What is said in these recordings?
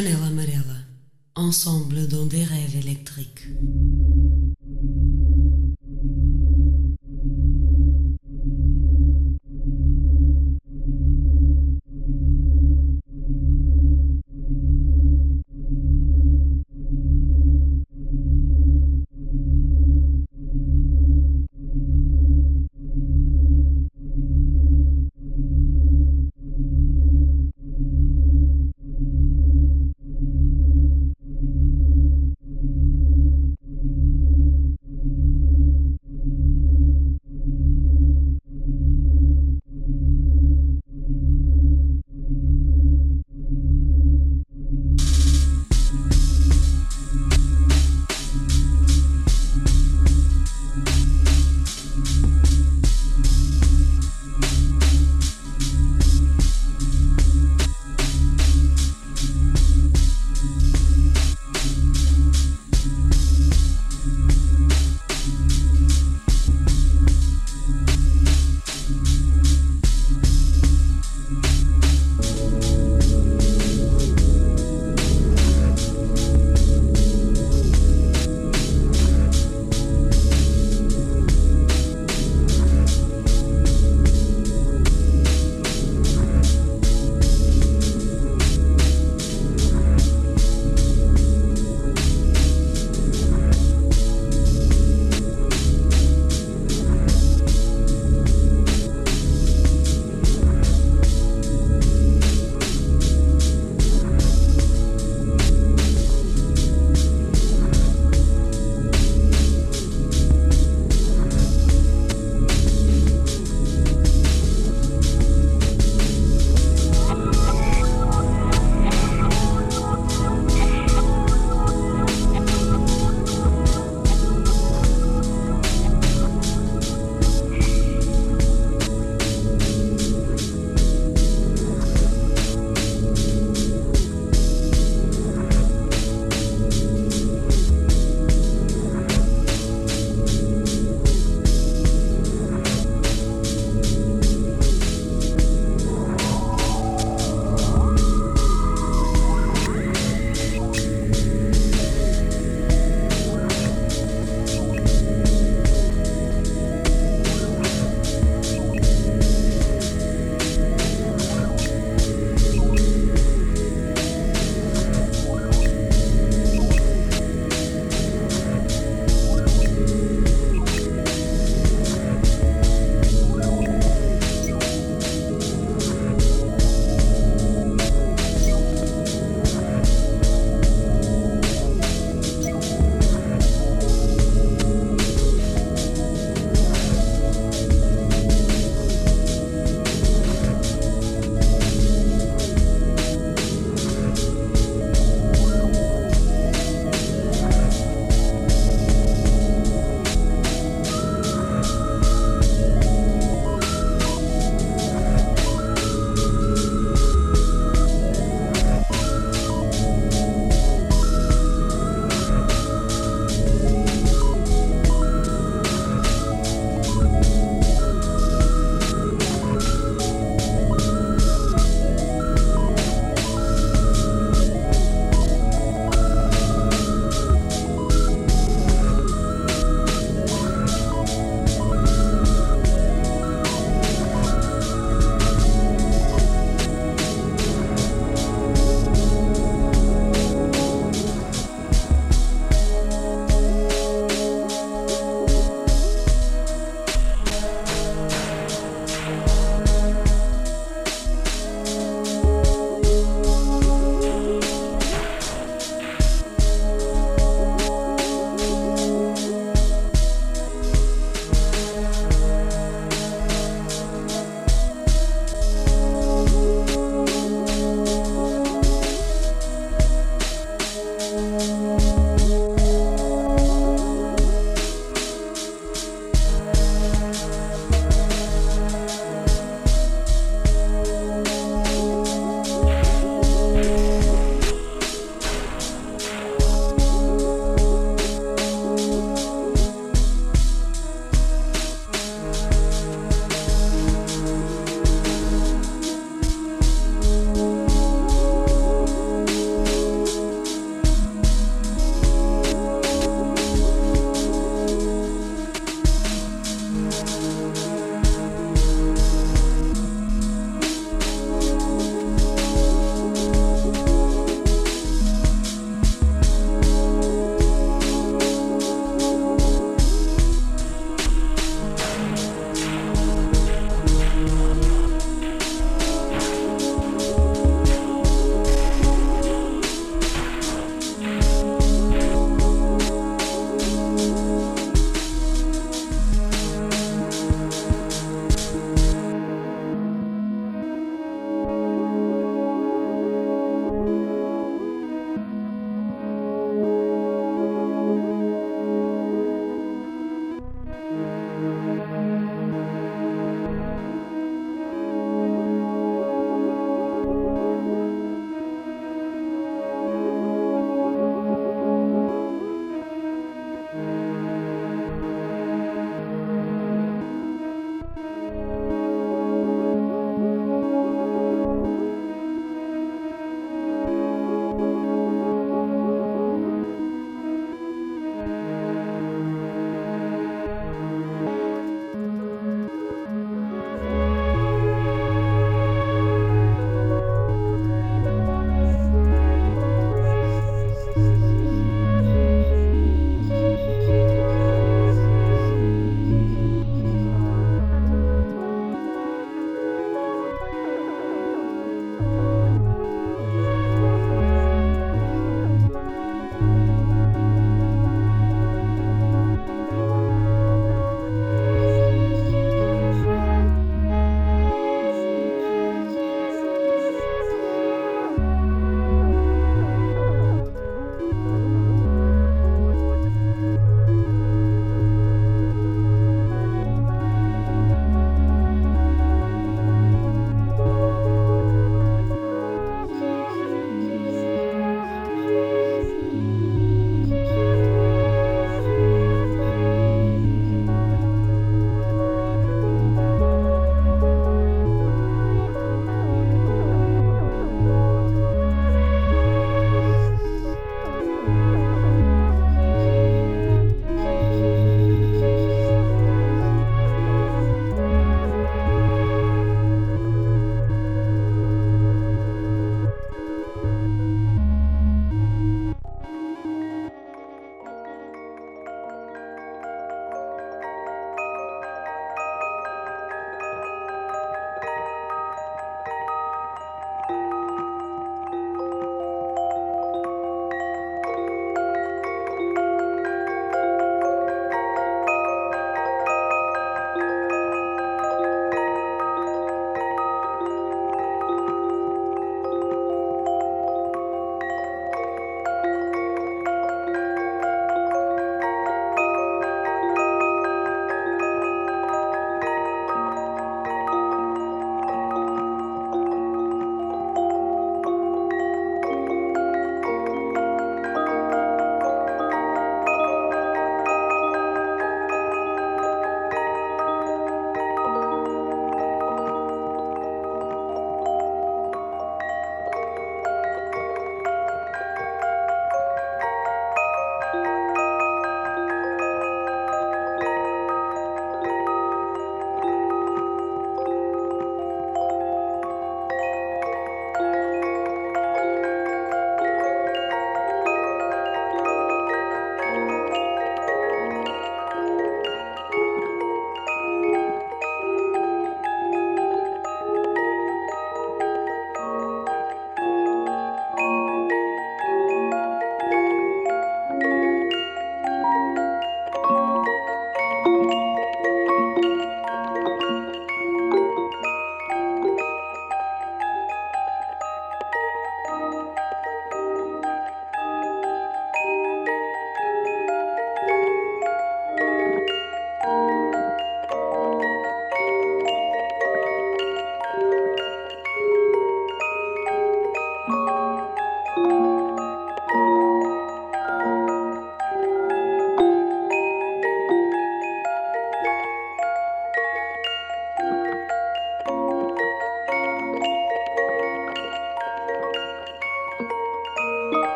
Janela Amarela Ensemble dans des rêves électriques.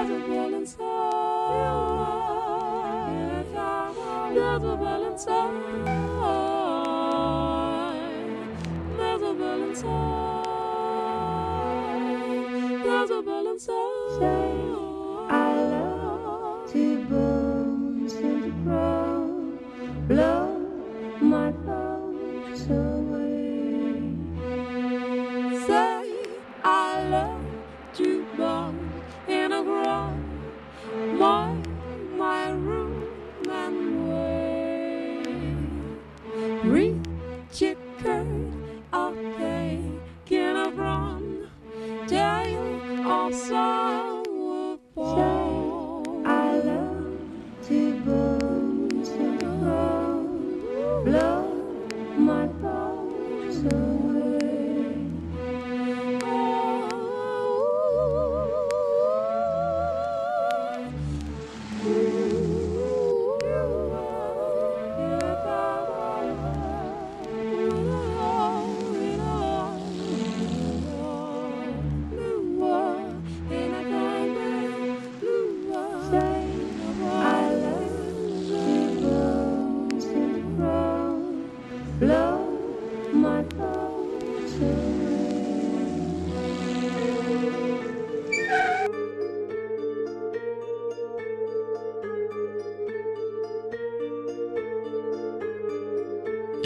That's what balance out.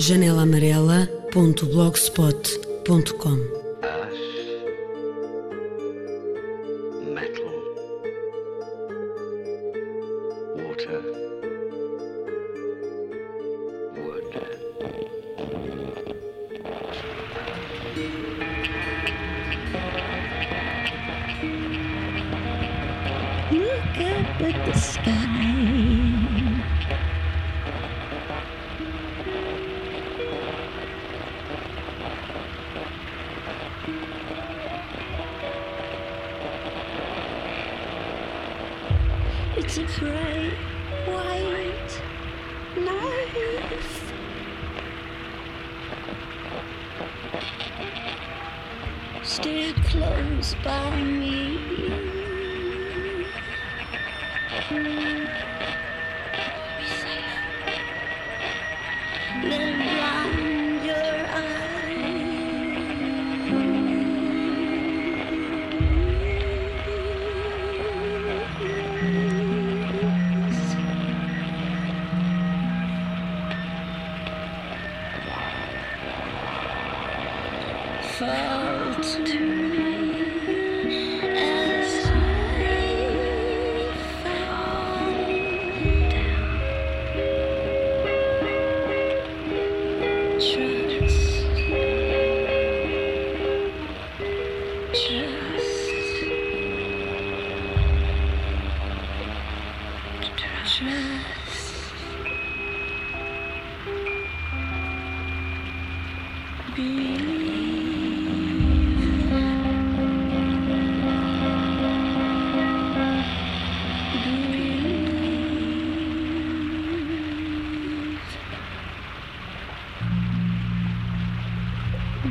janelaamarela.blogspot.com Look up at the sky.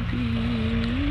be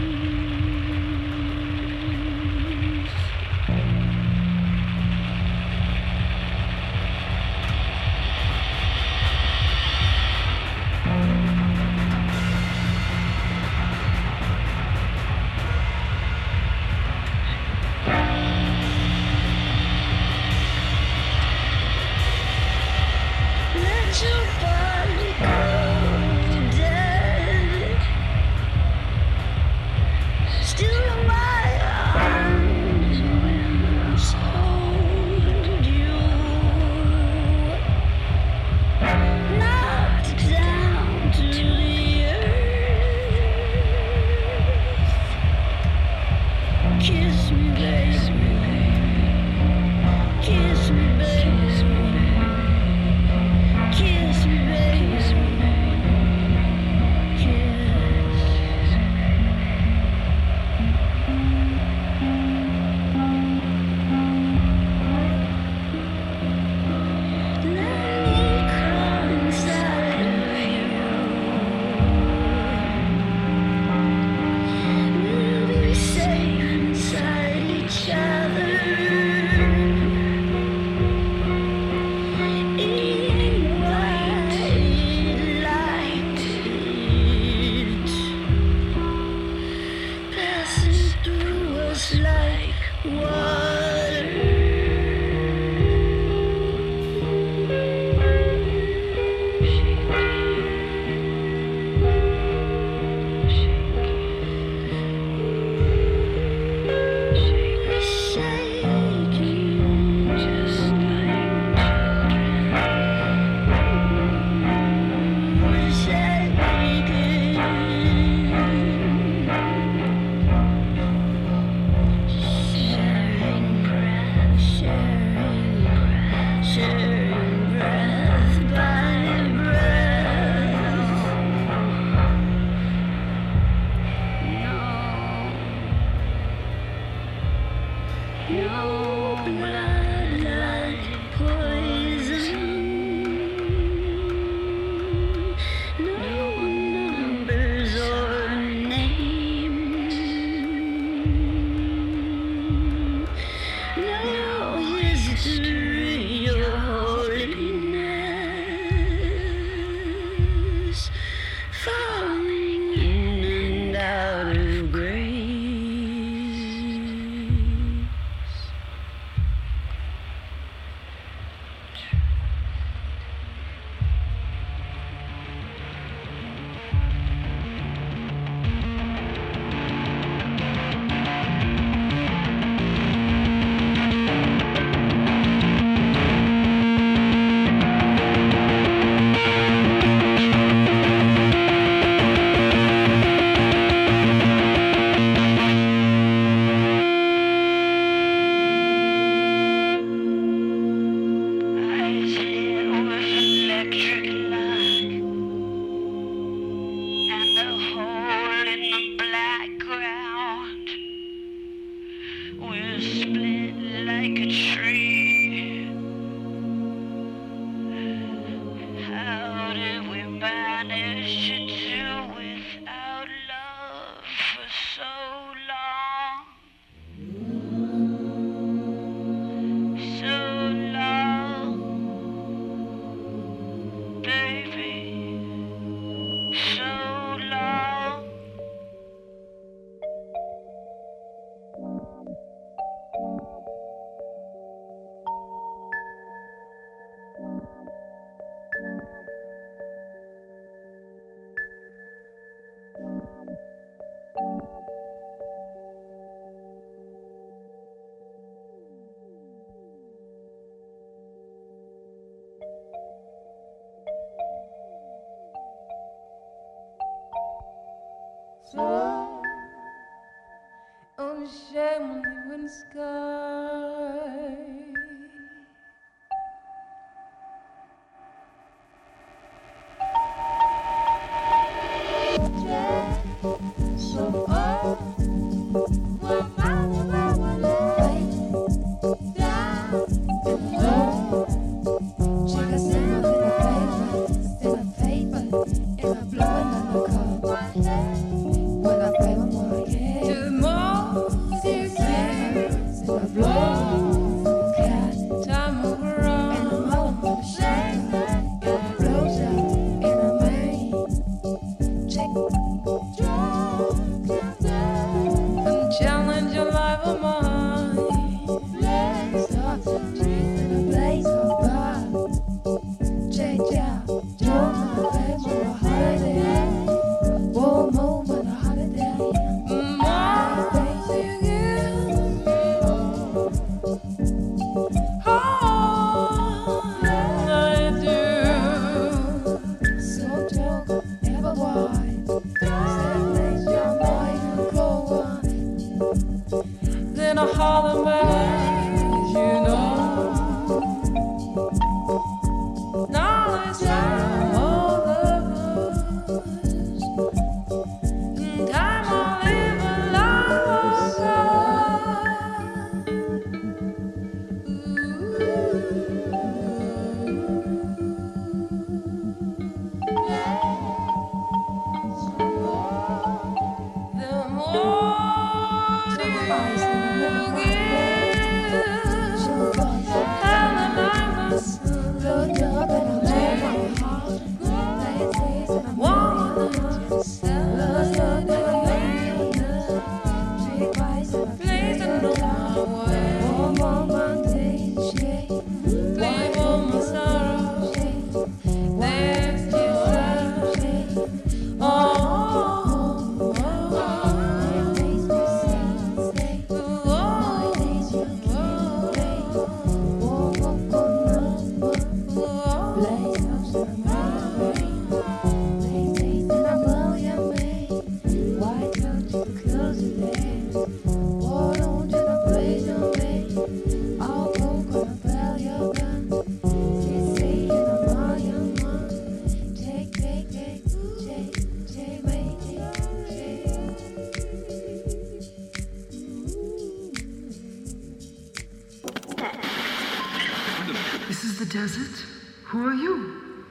the desert? Who are you?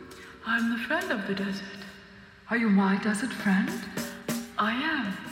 I'm the friend of the desert. Are you my desert friend? I am.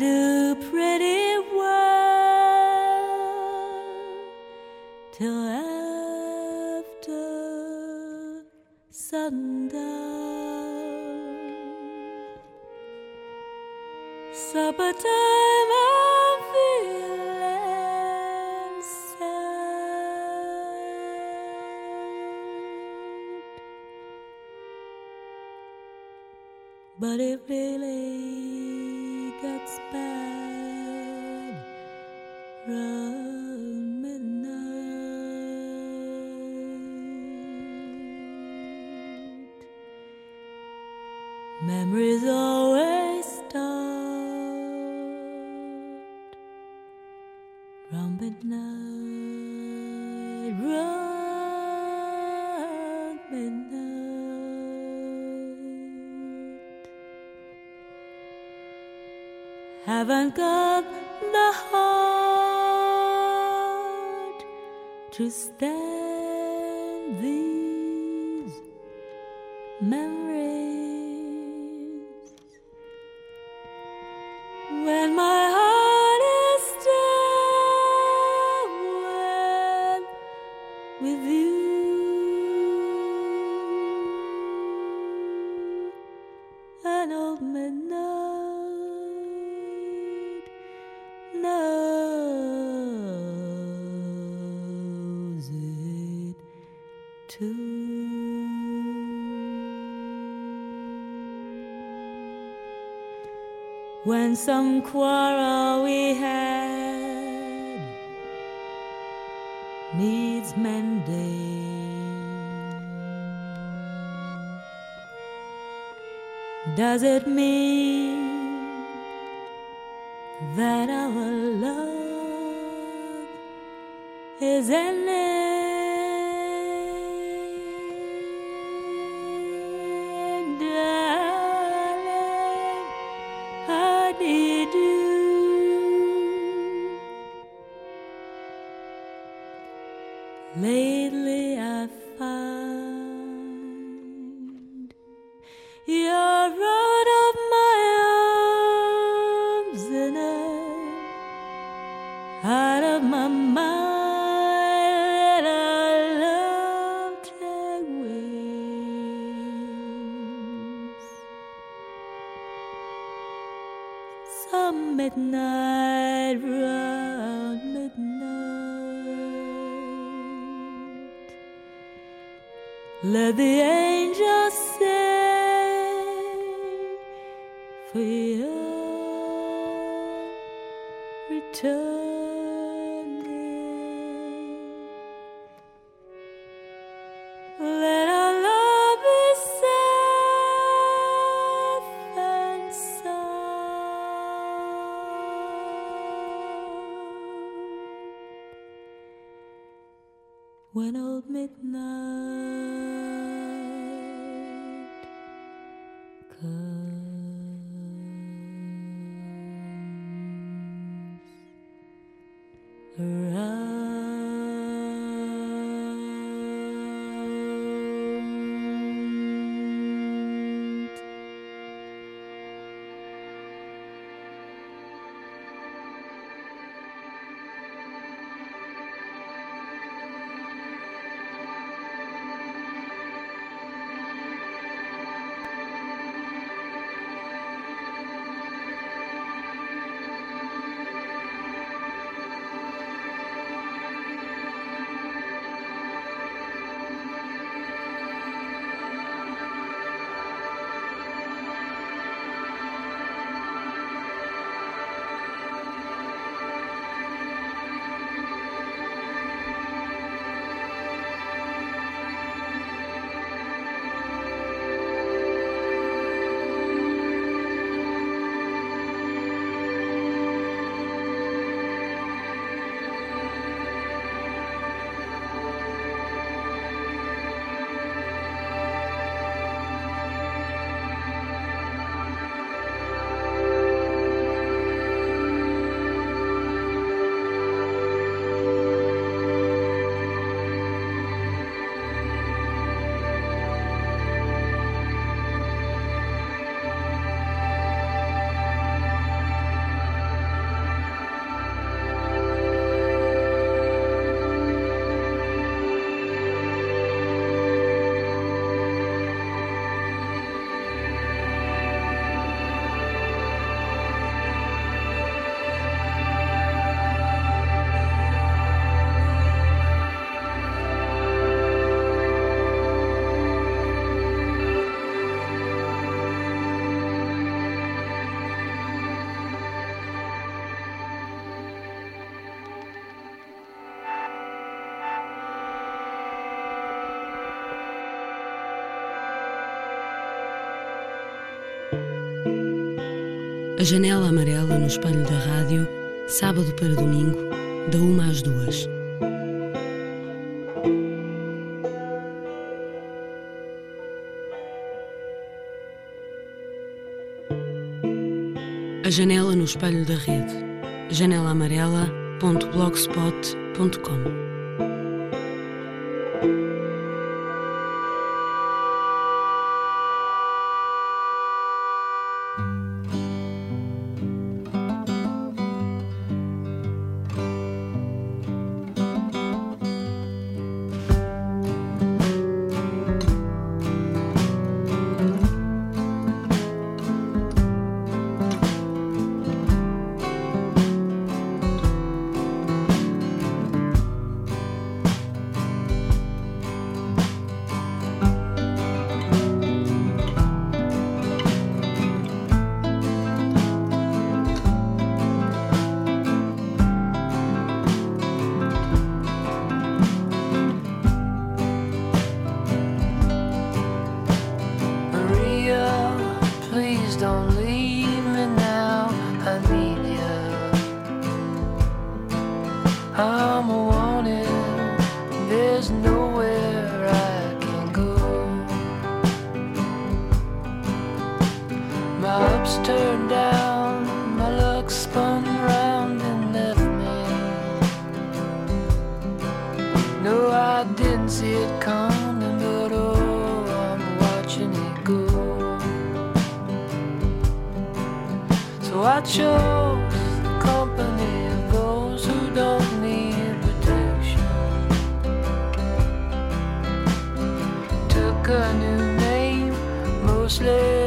What a pretty world till after sundown. Supper time, I'm feeling. But it really estás. some quarrel we had needs mending. Does it mean? A janela amarela no espelho da rádio, sábado para domingo, da uma às duas. A janela no espelho da rede. janelaamarela.blogspot.com a new name, mostly.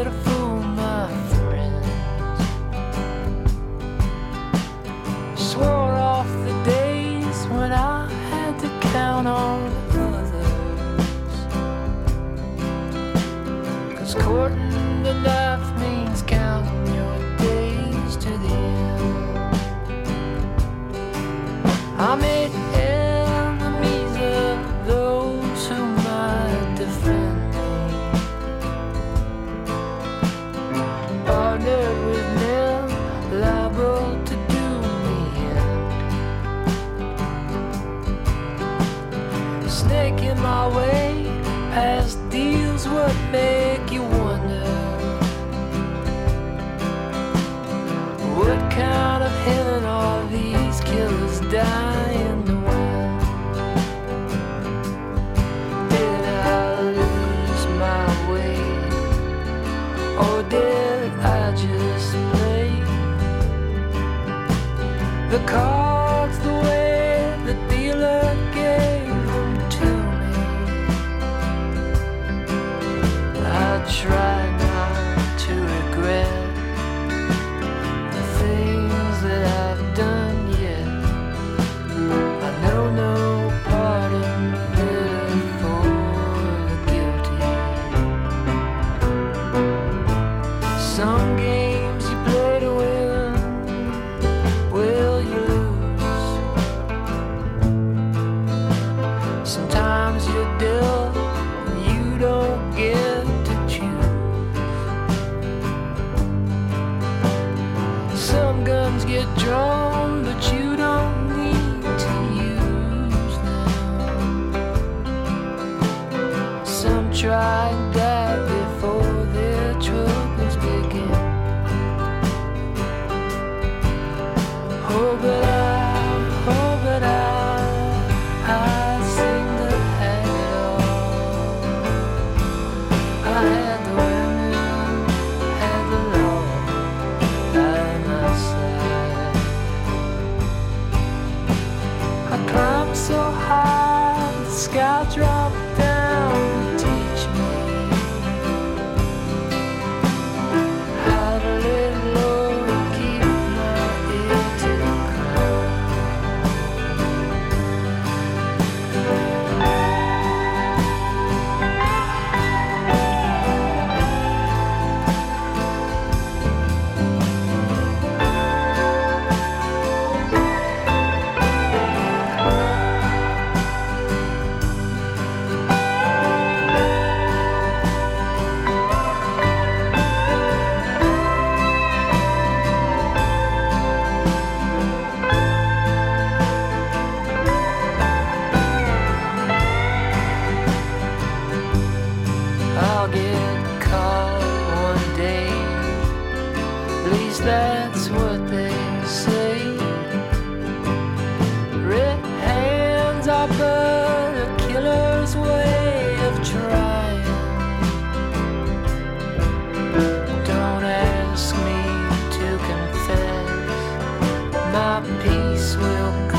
Peace will come